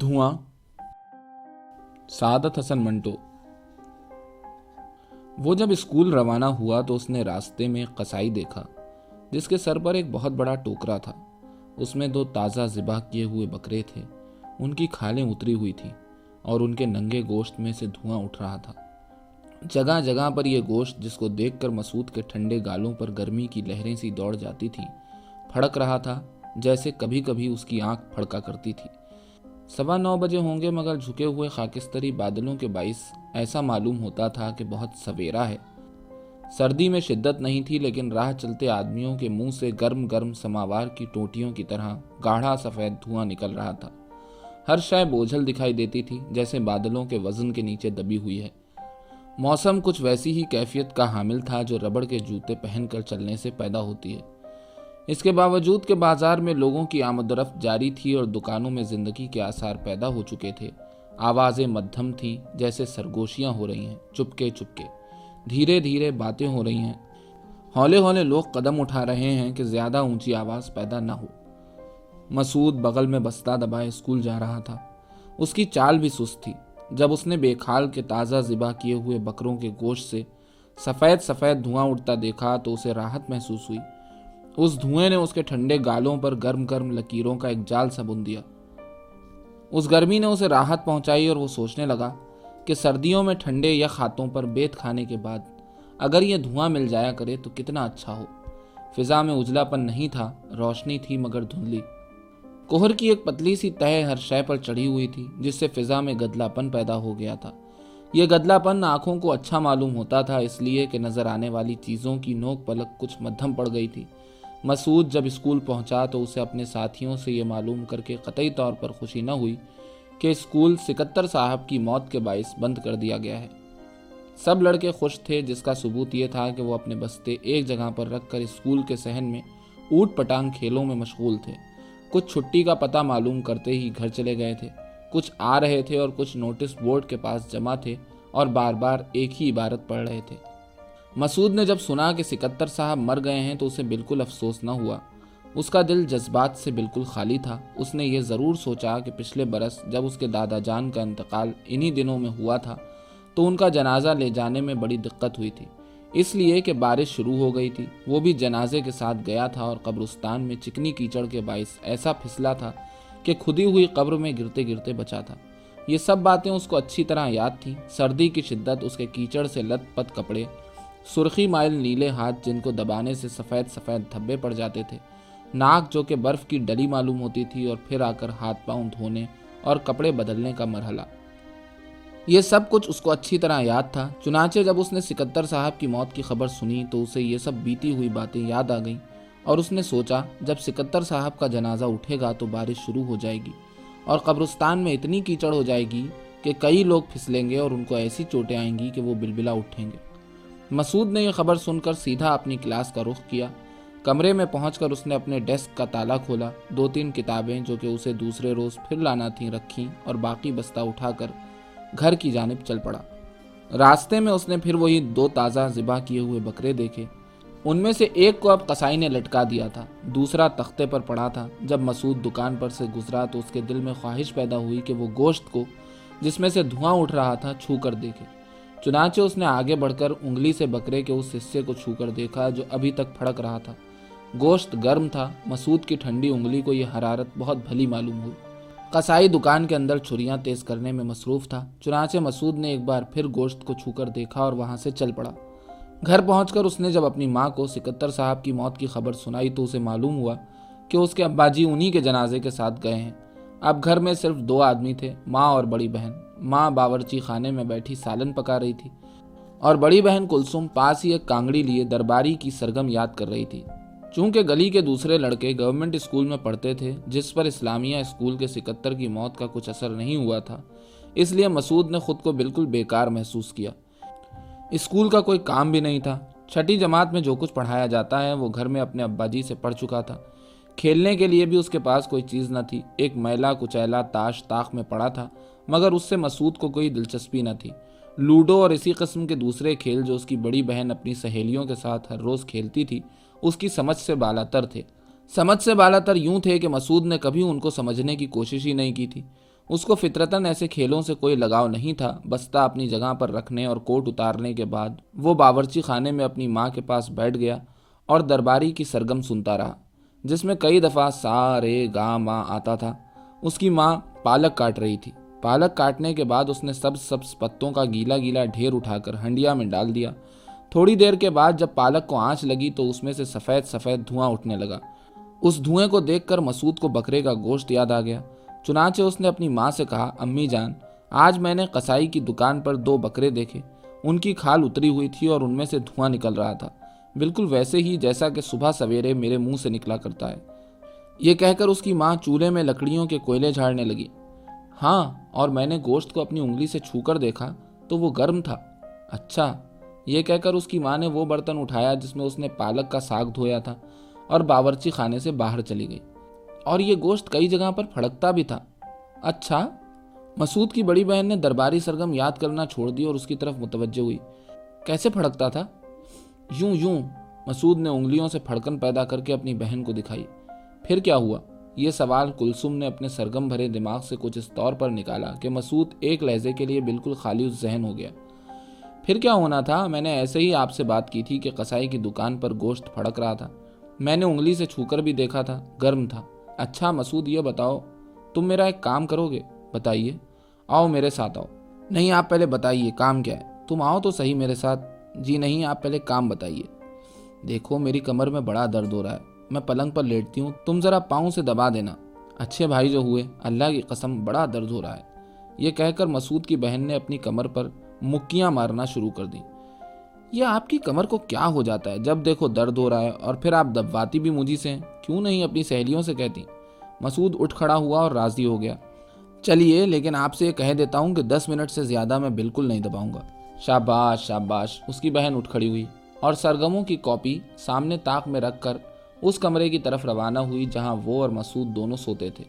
دھواں۔ سعادت حسن منٹو۔ وہ جب اسکول روانہ ہوا تو اس نے راستے میں قصائی دیکھا، جس کے سر پر ایک بہت بڑا ٹوکرا تھا۔ اس میں دو تازہ ذبح کیے ہوئے بکرے تھے۔ ان کی کھالیں اتری ہوئی تھیں اور ان کے ننگے گوشت میں سے دھواں اٹھ رہا تھا۔ جگہ جگہ پر یہ گوشت جس کو دیکھ کر مسعود کے ٹھنڈے گالوں پر گرمی کی لہریں سی دوڑ جاتی تھی پھڑک رہا تھا جیسے کبھی کبھی اس کی آنکھ پھڑکا کرتی تھی۔ سوا نو بجے ہوں گے مگر جھکے ہوئے خاکستری بادلوں کے باعث ایسا معلوم ہوتا تھا کہ بہت سویرا ہے۔ سردی میں شدت نہیں تھی لیکن راہ چلتے آدمیوں کے منہ سے گرم گرم سماوار کی ٹوٹیوں کی طرح گاڑھا سفید دھواں نکل رہا تھا۔ ہر شے بوجھل دکھائی دیتی تھی جیسے بادلوں کے وزن کے نیچے دبی ہوئی ہے۔ موسم کچھ ویسی ہی کیفیت کا حامل تھا جو ربڑ کے جوتے پہن کر چلنے سے پیدا ہوتی ہے۔ اس کے باوجود کہ بازار میں لوگوں کی آمد رفت جاری تھی اور دکانوں میں زندگی کے آثار پیدا ہو چکے تھے، آوازیں مدھم تھیں جیسے سرگوشیاں ہو رہی ہیں، چپکے چپکے۔ دھیرے دھیرے باتیں ہو رہی ہیں۔ ہولے ہولے لوگ قدم اٹھا رہے ہیں کہ زیادہ اونچی آواز پیدا نہ ہو۔ مسعود بغل میں بستہ دبائے اسکول جا رہا تھا۔ اس کی چال بھی سست تھی۔ جب اس نے بے کھال کے تازہ ذبح کیے ہوئے بکروں کے گوشت سے سفید سفید دھواں اٹھتا دیکھا تو اسے راحت محسوس ہوئی۔ اس دھوئیں نے اس کے ٹھنڈے گالوں پر گرم گرم لکیروں کا ایک جال سا بن دیا۔ اس گرمی نے اسے راحت پہنچائی اور وہ سوچنے لگا کہ سردیوں میں ٹھنڈے یا خاتوں پر بیت کھانے کے بعد اگر یہ دھواں مل جایا کرے تو کتنا اچھا ہو۔ فضا میں اجلا پن نہیں تھا، روشنی تھی مگر دھندلی۔ کوہر کی ایک پتلی سی تہ ہر شے پر چڑھی ہوئی تھی، جس سے فضا میں گدلا پن پیدا ہو گیا تھا۔ یہ گدلا پن آنکھوں کو اچھا معلوم ہوتا تھا، اس لیے کہ نظر آنے والی چیزوں کی نوک پلک کچھ مدھم پڑ گئی تھی۔ مسعود جب اسکول پہنچا تو اسے اپنے ساتھیوں سے یہ معلوم کر کے قطعی طور پر خوشی نہ ہوئی کہ اسکول سکتر صاحب کی موت کے باعث بند کر دیا گیا ہے۔ سب لڑکے خوش تھے، جس کا ثبوت یہ تھا کہ وہ اپنے بستے ایک جگہ پر رکھ کر اسکول کے صحن میں اوٹ پٹانگ کھیلوں میں مشغول تھے۔ کچھ چھٹی کا پتہ معلوم کرتے ہی گھر چلے گئے تھے۔ کچھ آ رہے تھے اور کچھ نوٹس بورڈ کے پاس جمع تھے اور بار بار ایک ہی عبارت پڑھ رہے تھے۔ مسعود نے جب سنا کہ سکتر صاحب مر گئے ہیں تو اسے بالکل افسوس نہ ہوا۔ اس کا دل جذبات سے بالکل خالی تھا۔ اس نے یہ ضرور سوچا کہ پچھلے برس جب اس کے دادا جان کا انتقال انہی دنوں میں ہوا تھا، تو ان کا جنازہ لے جانے میں بڑی دقت ہوئی تھی۔ اس لیے کہ بارش شروع ہو گئی تھی، وہ بھی جنازے کے ساتھ گیا تھا اور قبرستان میں چکنی کیچڑ کے باعث ایسا پھسلا تھا کہ کھدی ہوئی قبر میں گرتے گرتے بچا تھا۔ یہ سب باتیں اس کو اچھی طرح یاد تھیں۔ سردی کی شدت اس کے کیچڑ سے لت پت کپڑے سرخی مائل نیلے ہاتھ جن کو دبانے سے سفید سفید دھبے پڑ جاتے تھے، ناک جو کہ برف کی ڈلی معلوم ہوتی تھی اور پھر آ کر ہاتھ پاؤں دھونے اور کپڑے بدلنے کا مرحلہ۔ یہ سب کچھ اس کو اچھی طرح یاد تھا۔ چنانچہ جب اس نے سکتر صاحب کی موت کی خبر سنی تو اسے یہ سب بیتی ہوئی باتیں یاد آ گئیں اور اس نے سوچا، جب سکتر صاحب کا جنازہ اٹھے گا تو بارش شروع ہو جائے گی اور قبرستان میں اتنی کیچڑ ہو جائے گی کہ کئی لوگ پھسلیں گے اور ان کو ایسی چوٹیں آئیں گی کہ وہ بلبلا اٹھیں گے۔ مسعود نے یہ خبر سن کر سیدھا اپنی کلاس کا رخ کیا۔ کمرے میں پہنچ کر اس نے اپنے ڈیسک کا تالا کھولا۔ دو تین کتابیں جو کہ اسے دوسرے روز پھر لانا تھیں رکھیں اور باقی بستہ اٹھا کر گھر کی جانب چل پڑا۔ راستے میں اس نے پھر وہی دو تازہ ذبح کیے ہوئے بکرے دیکھے۔ ان میں سے ایک کو اب قصائی نے لٹکا دیا تھا۔ دوسرا تختے پر پڑا تھا۔ جب مسعود دکان پر سے گزرا تو اس کے دل میں خواہش پیدا ہوئی کہ وہ گوشت کو جس میں سے دھواں اٹھ رہا تھا چھو کر دیکھے۔ چنانچہ اس نے آگے بڑھ کر انگلی سے بکرے کے اس حصے کو چھو کر دیکھا جو ابھی تک پھڑک رہا تھا۔ گوشت گرم تھا، مسعود کی ٹھنڈی انگلی کو یہ حرارت بہت بھلی معلوم ہوئی۔ قصائی دکان کے اندر چھریاں تیز کرنے میں مصروف تھا، چنانچہ مسعود نے ایک بار پھر گوشت کو چھو کر دیکھا اور وہاں سے چل پڑا۔ گھر پہنچ کر اس نے جب اپنی ماں کو سکتر صاحب کی موت کی خبر سنائی تو اسے معلوم ہوا کہ اس کے ابا جی انہی کے جنازے کے ساتھ گئے ہیں۔ اب گھر میں صرف دو آدمی تھے، ماں اور بڑی بہن۔ ماں باورچی خانے میں بیٹھی سالن پکا رہی تھی اور بڑی بہن کلسم پاس ہی ایک کانگڑی لیے درباری کی سرگم یاد کر رہی تھی۔ چونکہ گلی کے دوسرے لڑکے گورنمنٹ اسکول میں پڑھتے تھے، جس پر اسلامیہ اسکول کے سکتر کی موت کا کچھ اثر نہیں ہوا تھا، اس لیے مسعود نے خود کو بالکل بیکار محسوس کیا۔ اسکول کا کوئی کام بھی نہیں تھا۔ چھٹی جماعت میں جو کچھ پڑھایا جاتا ہے، وہ گھر میں اپنے ابا جی سے پڑھ چکا تھا۔ کھیلنے کے لیے بھی اس کے پاس کوئی چیز نہ تھی۔ ایک میلا کچیلا تاش تاخ میں پڑا تھا، مگر اس سے مسعود کو کوئی دلچسپی نہ تھی۔ لوڈو اور اسی قسم کے دوسرے کھیل جو اس کی بڑی بہن اپنی سہیلیوں کے ساتھ ہر روز کھیلتی تھی، اس کی سمجھ سے بالا تر تھے۔ سمجھ سے بالا تر یوں تھے کہ مسعود نے کبھی ان کو سمجھنے کی کوشش ہی نہیں کی تھی۔ اس کو فطرتاً ایسے کھیلوں سے کوئی لگاؤ نہیں تھا، بستہ اپنی جگہ پر رکھنے اور کوٹ اتارنے کے بعد وہ باورچی خانے میں اپنی ماں کے پاس بیٹھ گیا اور درباری کی سرگم سنتا رہا۔ جس میں کئی دفعہ سا رے گا ماں آتا تھا۔ اس کی ماں پالک کاٹ رہی تھی۔ پالک کاٹنے کے بعد اس نے سب سبز پتوں کا گیلا گیلا ڈھیر اٹھا کر ہنڈیا میں ڈال دیا۔ تھوڑی دیر کے بعد جب پالک کو آنچ لگی تو اس میں سے سفید سفید دھواں اٹھنے لگا۔ اس دھوئیں کو دیکھ کر مسعود کو بکرے کا گوشت یاد آ گیا۔ چنانچہ اس نے اپنی ماں سے کہا، امی جان، آج میں نے قصائی کی دکان پر دو بکرے دیکھے۔ ان کی کھال اتری ہوئی تھی اور ان میں سے دھواں نکل رہا تھا۔ بالکل ویسے ہی جیسا کہ صبح سویرے میرے منہ سے نکلا کرتا ہے۔ یہ کہہ کر اس کی ماں چولہے میں لکڑیوں کے کوئلے جھاڑنے لگی۔ ہاں اور میں نے گوشت کو اپنی انگلی سے چھو کر دیکھا تو وہ گرم تھا۔ اچھا یہ کہہ کر اس کی ماں نے وہ برتن اٹھایا جس میں اس نے پالک کا ساگ دھویا تھا اور باورچی خانے سے باہر چلی گئی۔ اور یہ گوشت کئی جگہ پر پھڑکتا بھی تھا۔ اچھا مسعود کی بڑی بہن نے درباری سرگم یاد کرنا چھوڑ دی اور اس کی طرف متوجہ ہوئی۔ کیسے پھڑکتا تھا؟ یوں یوں مسعود نے انگلیوں سے پھڑکن پیدا کر کے اپنی بہن کو دکھائی۔ پھر کیا ہوا؟ یہ سوال کلسم نے اپنے سرگم بھرے دماغ سے کچھ اس طور پر نکالا کہ مسعود ایک لہجے کے لیے بالکل خالی اس ذہن ہو گیا۔ پھر کیا ہونا تھا؟ میں نے ایسے ہی آپ سے بات کی تھی کہ قصائی کی دکان پر گوشت پھڑک رہا تھا۔ میں نے انگلی سے چھو کر بھی دیکھا تھا، گرم تھا۔ اچھا مسعود، یہ بتاؤ، تم میرا ایک کام کرو گے؟ بتائیے۔ آؤ میرے ساتھ آؤ۔ نہیں، آپ پہلے بتائیے کام کیا ہے؟ تم آؤ تو صحیح میرے ساتھ۔ جی نہیں، آپ پہلے کام بتائیے۔ دیکھو، میری کمر میں بڑا درد ہو رہا ہے۔ میں پلنگ پر لیٹتی ہوں۔ تم ذرا پاؤں سے دبا دینا۔ اچھے بھائی جو ہوئے، اللہ کی قسم بڑا درد ہو رہا ہے۔ یہ کہہ کر مسعود کی بہن نے اپنی کمر پر مکیاں مارنا شروع کر دی یہ آپ کی کمر کو کیا ہو جاتا ہے؟ جب دیکھو درد ہو رہا ہے اور پھر آپ دبواتی بھی مجھے سے ہیں۔ کیوں نہیں اپنی سہیلیوں سے کہتی؟ مسعود اٹھ کھڑا ہوا اور راضی ہو گیا۔ چلیے، لیکن آپ سے یہ کہہ دیتا ہوں کہ دس منٹ سے زیادہ میں بالکل نہیں دباؤں گا۔ شاباش شاباش، اس کی بہن اٹھ کھڑی ہوئی اور سرگموں کی کاپی سامنے تاک میں رکھ کر اس کمرے کی طرف روانہ ہوئی جہاں وہ اور مسعود دونوں سوتے تھے۔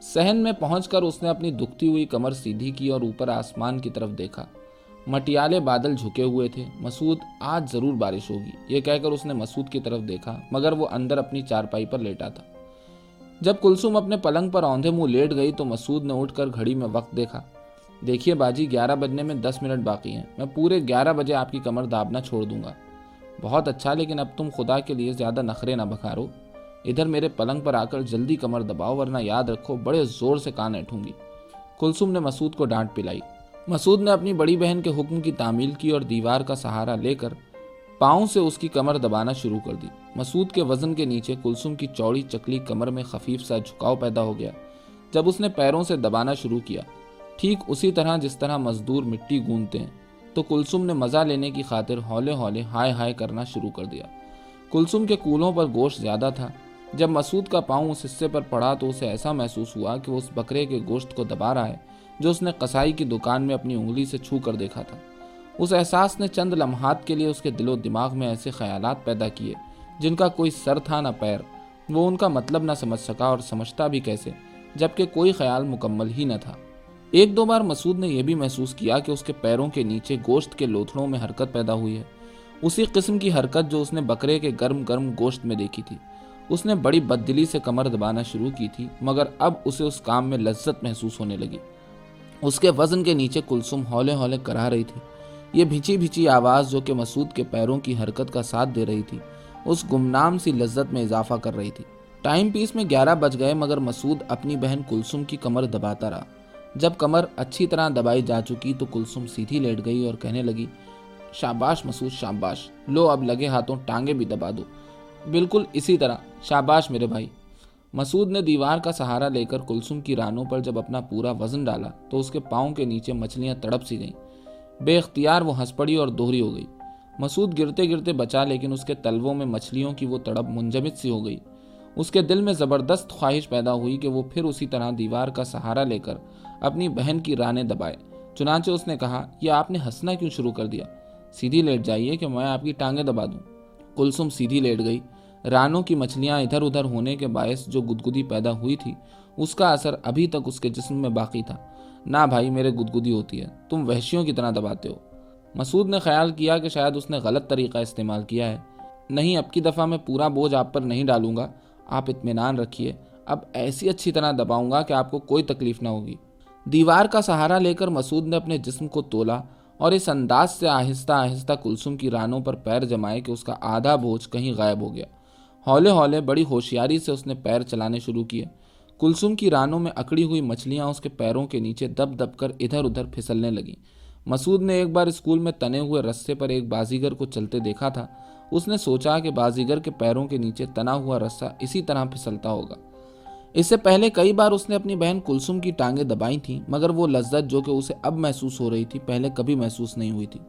سہن میں پہنچ کر اس نے اپنی دکھتی ہوئی کمر سیدھی کی اور اوپر آسمان کی طرف دیکھا۔ مٹیالے بادل جھکے ہوئے تھے۔ مسعود، آج ضرور بارش ہوگی۔ یہ کہہ کر اس نے مسعود کی طرف دیکھا، مگر وہ اندر اپنی چارپائی پر لیٹا تھا۔ جب کلسوم اپنے پلنگ پر اوندھے منہ لیٹ گئی تو مسعود نے اٹھ کر گھڑی میں وقت دیکھا۔ دیکھیے باجی، گیارہ بجنے میں دس منٹ باقی ہیں۔ میں پورے گیارہ بجے آپ کی کمر دابنا چھوڑ دوں گا۔ بہت اچھا لیکن اب تم خدا کے لیے زیادہ نخرے نہ بکھارو۔ ادھر میرے پلنگ پر آ کر جلدی کمر دباؤ، ورنہ یاد رکھو، بڑے زور سے کان ایٹھوں گی۔ کلسم نے مسعود کو ڈانٹ پلائی۔ مسعود نے اپنی بڑی بہن کے حکم کی تعمیل کی اور دیوار کا سہارا لے کر پاؤں سے اس کی کمر دبانا شروع کر دی۔ مسعود کے وزن کے نیچے کلسم کی چوڑی چکلی کمر میں خفیف سا جھکاؤ پیدا ہو گیا۔ جب اس نے پیروں سے دبانا شروع کیا ٹھیک اسی طرح جس طرح مزدور مٹی گونتے ہیں، تو کلسم نے مزہ لینے کی خاطر ہولے ہولے ہائے ہائے کرنا شروع کر دیا۔ کلسم کے کولوں پر گوشت زیادہ تھا۔ جب مسعود کا پاؤں اس حصے پر پڑا تو اسے ایسا محسوس ہوا کہ وہ اس بکرے کے گوشت کو دبا رہا ہے، جو اس نے قصائی کی دکان میں اپنی انگلی سے چھو کر دیکھا تھا۔ اس احساس نے چند لمحات کے لیے اس کے دل و دماغ میں ایسے خیالات پیدا کیے، جن کا کوئی سر تھا نہ پیر۔ وہ ان کا مطلب نہ سمجھ سکا اور سمجھتا بھی کیسے، جبکہ کوئی خیال مکمل ہی نہ تھا۔ ایک دو بار مسعود نے یہ بھی محسوس کیا کہ اس کے پیروں کے نیچے گوشت کے لوتھڑوں میں حرکت پیدا ہوئی ہے۔ اسی قسم کی حرکت جو اس نے بکرے کے گرم گرم گوشت میں دیکھی تھی۔ اس نے بڑی بددلی سے کمر دبانا شروع کی تھی، مگر اب اسے اس کام میں لذت محسوس ہونے لگی۔ اس کے وزن کے نیچے کلسم ہولے ہولے کرا رہی تھی۔ یہ بھچی بھچی آواز جو کہ مسعود کے پیروں کی حرکت کا ساتھ دے رہی تھی، اس گمنام سی لذت میں اضافہ کر رہی تھی۔ ٹائم پیس میں گیارہ بج گئے، مگر مسعود اپنی بہن کلسم کی کمر دباتا رہا۔ جب کمر اچھی طرح دبائی جا چکی تو کلسم سیدھی لیٹ گئی اور کہنے لگی، شاباش مسعود، شاباش، لو اب لگے ہاتھوں ٹانگے بھی دبا دو۔ بالکل اسی طرح، شاباش میرے بھائی۔ مسعود نے دیوار کا سہارا لے کر کلسم کی رانوں پر جب اپنا پورا وزن ڈالا تو اس کے پاؤں کے نیچے مچھلیاں تڑپ سی گئیں۔ بے اختیار وہ ہنس پڑی اور دوہری ہو گئی۔ مسعود گرتے گرتے بچا لیکن اس کے تلووں میں مچھلیوں کی وہ تڑپ منجمد سی ہو گئی۔ اس کے دل میں زبردست خواہش پیدا ہوئی کہ وہ پھر اسی طرح دیوار کا سہارا لے کر اپنی بہن کی رانے دبائے۔ چنانچہ اس نے کہا، یہ آپ نے ہنسنا کیوں شروع کر دیا؟ سیدھی لیٹ جائیے کہ میں آپ کی ٹانگیں دبا دوں۔ کلسم سیدھی لیٹ گئی۔ رانوں کی مچھلیاں ادھر ادھر ہونے کے باعث جو گدگدی پیدا ہوئی تھی، اس کا اثر ابھی تک اس کے جسم میں باقی تھا۔ نہ بھائی، میرے گدگدی ہوتی ہے۔ تم وحشیوں کی طرح دباتے ہو۔ مسعود نے خیال کیا کہ شاید اس نے غلط طریقہ استعمال کیا ہے۔ نہیں، اب کی دفعہ میں پورا بوجھ آپ پر نہیں ڈالوں گا۔ آپ اطمینان رکھیے۔ اب ایسی اچھی طرح دباؤں گا کہ آپ کو کوئی تکلیف نہ ہوگی۔ دیوار کا سہارا لے کر مسعود نے اپنے جسم کو تولا اور اس انداز سے آہستہ آہستہ کلسم کی رانوں پر پیر جمائے کہ اس کا آدھا بوجھ کہیں غائب ہو گیا۔ ہولے ہولے بڑی ہوشیاری سے اس نے پیر چلانے شروع کیے۔ کلسم کی رانوں میں اکڑی ہوئی مچھلیاں اس کے پیروں کے نیچے دب دب کر ادھر ادھر پھسلنے لگیں۔ مسعود نے ایک بار اسکول میں تنے ہوئے رسے پر ایک بازیگر کو چلتے دیکھا تھا۔ اس نے سوچا کہ بازیگر کے پیروں کے نیچے تنا ہوا رسہ اسی طرح پھسلتا ہوگا۔ اس سے پہلے کئی بار اس نے اپنی بہن کلسم کی ٹانگیں دبائی تھیں، مگر وہ لذت جو کہ اسے اب محسوس ہو رہی تھی، پہلے کبھی محسوس نہیں ہوئی تھی۔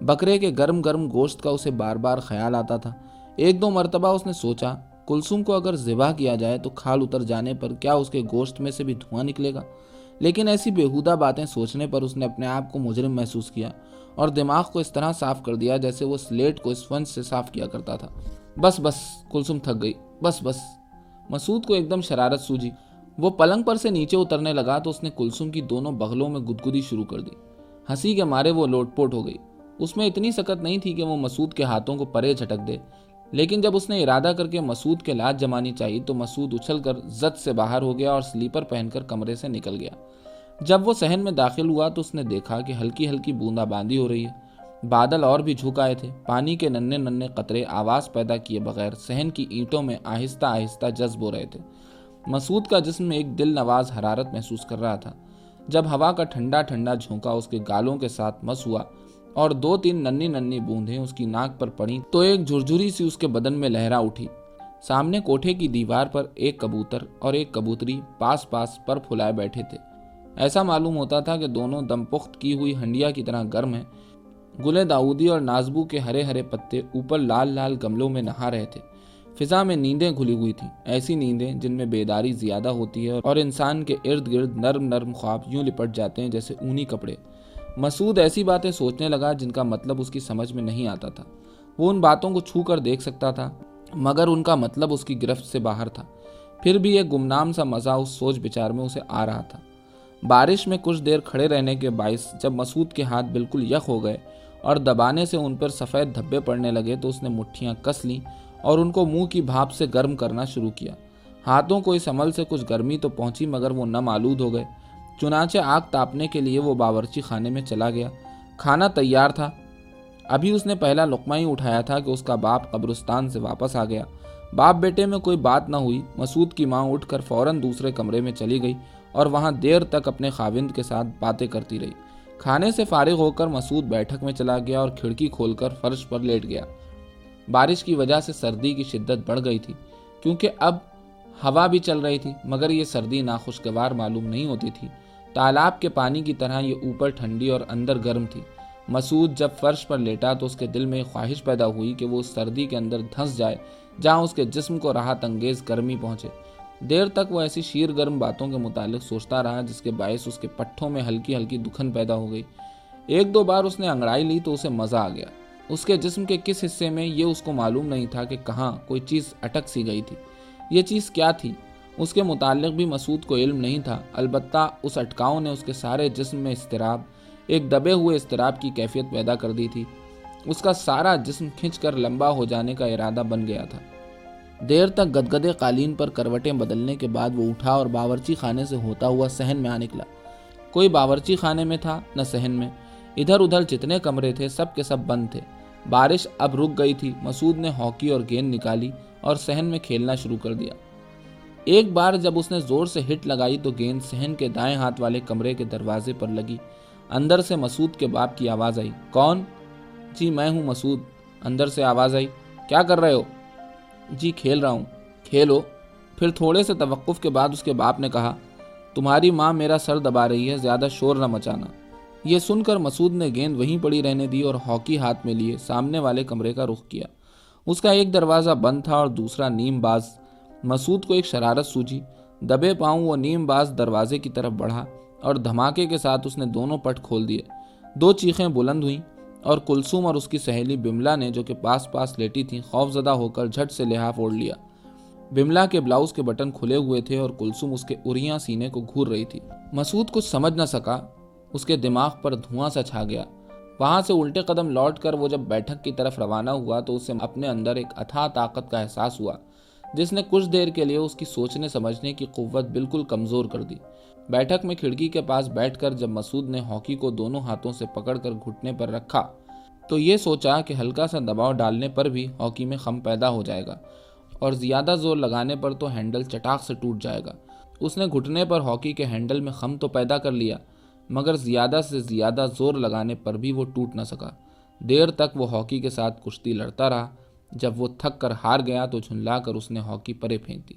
بکرے کے گرم گرم گوشت کا اسے بار بار خیال آتا تھا۔ ایک دو مرتبہ اس نے سوچا کلسم کو اگر ذبح کیا جائے تو کھال اتر جانے پر کیا اس کے گوشت میں سے بھی دھواں نکلے گا؟ لیکن ایسی بےحودہ باتیں سوچنے پر اس نے اپنے آپ کو مجرم محسوس کیا اور دماغ کو اس طرح صاف کر دیا جیسے وہ سلیٹ کو اسفنج سے صاف کیا کرتا تھا۔ بس بس کلسم تھک گئی۔ بس بس۔ مسعود کو ایک دم شرارت سوجی۔ وہ پلنگ پر سے نیچے اترنے لگا تو اس نے کلسم کی دونوں بغلوں میں گدگدی شروع کر دی۔ ہنسی کے مارے وہ لوٹ پوٹ ہو گئی۔ اس میں اتنی سکت نہیں تھی کہ وہ مسعود کے ہاتھوں کو پرے جھٹک دے۔ لیکن جب اس نے ارادہ کر کے مسعود کے لات جمانی چاہی تو مسعود اچھل کر زد سے باہر ہو گیا اور سلیپر پہن کر کمرے سے نکل گیا۔ جب وہ سہن میں داخل ہوا تو اس نے دیکھا کہ ہلکی ہلکی بوندا باندی ہو رہی ہے۔ بادل اور بھی جھک آئے تھے۔ پانی کے ننے ننے قطرے آواز پیدا کیے بغیر سہن کی اینٹوں میں آہستہ آہستہ جذب ہو رہے تھے۔ مسعود کا جسم ایک دل نواز حرارت محسوس کر رہا تھا۔ جب ہوا کا ٹھنڈا ٹھنڈا جھونکا اس کے گالوں کے ساتھ مس ہوا اور دو تین ننی ننی بوندیں اس کی ناک پر پڑی تو ایک جھرجھری سی اس کے بدن میں لہرا اٹھی۔ سامنے کوٹھے کی دیوار پر ایک کبوتر اور ایک کبوتری پاس پاس پر پھلائے بیٹھے تھے۔ ایسا معلوم ہوتا تھا کہ دونوں دم پخت کی ہوئی ہنڈیا کی طرح گرم ہیں۔ گلے داؤدی اور نازبو کے ہرے ہرے پتے اوپر لال لال گملوں میں نہا رہے تھے۔ فضا میں نیندیں کھلی ہوئی تھیں۔ ایسی نیندیں جن میں بیداری زیادہ ہوتی ہے اور انسان کے ارد گرد نرم نرم خواب یوں لپٹ جاتے ہیں جیسے اونی کپڑے۔ مسعود ایسی باتیں سوچنے لگا جن کا مطلب اس کی سمجھ میں نہیں آتا تھا۔ وہ ان باتوں کو چھو کر دیکھ سکتا تھا، مگر ان کا مطلب اس کی گرفت سے باہر تھا۔ پھر بھی ایک گمنام سا مزہ اس سوچ بچار میں اسے آ رہا تھا۔ بارش میں کچھ دیر کھڑے رہنے کے باعث جب مسعود کے ہاتھ بالکل یک ہو گئے اور دبانے سے ان پر سفید دھبے پڑنے لگے تو اس نے مٹھیاں کس لیں اور ان کو منہ کی بھاپ سے گرم کرنا شروع کیا۔ ہاتھوں کو اس عمل سے کچھ گرمی تو پہنچی مگر وہ نم آلود ہو گئے۔ چنانچہ آگ تاپنے کے لیے وہ باورچی خانے میں چلا گیا۔ کھانا تیار تھا۔ ابھی اس نے پہلا لقمہ ہی اٹھایا تھا کہ اس کا باپ قبرستان سے واپس آ گیا۔ باپ بیٹے میں کوئی بات نہ ہوئی۔ مسعود کی ماں اٹھ کر فوراً دوسرے کمرے میں چلی گئی اور وہاں دیر تک اپنے خاوند کے ساتھ باتیں کرتی رہی۔ کھانے سے فارغ ہو کر مسعود بیٹھک میں چلا گیا اور کھڑکی کھول کر فرش پر لیٹ گیا۔ بارش کی وجہ سے سردی کی شدت بڑھ گئی تھی، کیونکہ اب ہوا بھی چل رہی تھی، مگر یہ سردی ناخوشگوار معلوم نہیں ہوتی تھی۔ تالاب کے پانی کی طرح یہ اوپر ٹھنڈی اور اندر گرم تھی۔ مسعود جب فرش پر لیٹا تو اس کے دل میں خواہش پیدا ہوئی کہ وہ سردی کے اندر دھنس جائے، جہاں اس کے جسم کو راحت انگیز گرمی پہنچے۔ دیر تک وہ ایسی شیر گرم باتوں کے متعلق سوچتا رہا جس کے باعث اس کے پٹھوں میں ہلکی ہلکی دکھن پیدا ہو گئی۔ ایک دو بار اس نے انگڑائی لی تو اسے مزہ آ گیا۔ اس کے جسم کے کس حصے میں یہ اس کو معلوم نہیں تھا کہ کہاں کوئی چیز اٹک سی گئی تھی۔ یہ چیز کیا تھی؟ اس کے متعلق بھی مسعود کو علم نہیں تھا۔ البتہ اس اٹکاؤں نے اس کے سارے جسم میں اضطراب، ایک دبے ہوئے اضطراب کی کیفیت پیدا کر دی تھی۔ اس کا سارا جسم کھنچ کر لمبا ہو جانے کا ارادہ بن گیا تھا۔ دیر تک گدگدے قالین پر کروٹیں بدلنے کے بعد وہ اٹھا اور باورچی خانے سے ہوتا ہوا سہن میں آ نکلا۔ کوئی باورچی خانے میں تھا نہ سہن میں۔ ادھر ادھر جتنے کمرے تھے سب کے سب بند تھے۔ بارش اب رک گئی تھی۔ مسعود نے ہاکی اور گیند نکالی اور سہن میں کھیلنا شروع کر دیا۔ ایک بار جب اس نے زور سے ہٹ لگائی تو گیند سہن کے دائیں ہاتھ والے کمرے کے دروازے پر لگی۔ اندر سے مسعود کے باپ کی آواز آئی۔ کون؟ جی میں ہوں مسعود۔ اندر سے آواز آئی۔ کیا کر رہے ہو؟ جی کھیل رہا ہوں۔ کھیلو۔ پھر تھوڑے سے توقف کے بعد اس کے باپ نے کہا، تمہاری ماں میرا سر دبا رہی ہے، زیادہ شور نہ مچانا۔ یہ سن کر مسعود نے گیند وہیں پڑی رہنے دی اور ہاکی ہاتھ میں لیے سامنے والے کمرے کا رخ کیا۔ اس کا ایک دروازہ بند تھا اور دوسرا نیم باز۔ مسعود کو ایک شرارت سوجی دبے پاؤں وہ نیم باز دروازے کی طرف بڑھا اور دھماکے کے ساتھ اس نے دونوں پٹ کھول دیے۔ دو چیخیں بلند ہوئیں اور کلسوم اور اس کی سہیلی بملا نے جو کہ پاس پاس لیٹی تھیں خوف زدہ ہو کر جھٹ سے لحاف اوڑھ لیا۔ بملا کے بلاؤز کے بٹن کھلے ہوئے تھے اور کلسوم اس کے اریاں سینے کو گھور رہی تھی۔ مسعود کچھ سمجھ نہ سکا۔ اس کے دماغ پر دھواں سا چھا گیا۔ وہاں سے الٹے قدم لوٹ کر وہ جب بیٹھک کی طرف روانہ ہوا تو اسے اپنے اندر ایک اتھا طاقت کا احساس ہوا۔ جس نے کچھ دیر کے لیے اس کی سوچنے سمجھنے کی قوت بالکل کمزور کر دی۔ بیٹھک میں کھڑکی کے پاس بیٹھ کر جب مسعود نے ہاکی کو دونوں ہاتھوں سے پکڑ کر گھٹنے پر رکھا، تو یہ سوچا کہ ہلکا سا دباؤ ڈالنے پر بھی ہاکی میں خم پیدا ہو جائے گا اور زیادہ زور لگانے پر تو ہینڈل چٹاک سے ٹوٹ جائے گا۔ اس نے گھٹنے پر ہاکی کے ہینڈل میں خم تو پیدا کر لیا، مگر زیادہ سے زیادہ زور لگانے پر بھی وہ ٹوٹ نہ سکا۔ دیر تک وہ ہاکی کے ساتھ کشتی لڑتا رہا۔ جب وہ تھک کر ہار گیا تو جھنلا کر اس نے ہاکی پرے پھینک دی۔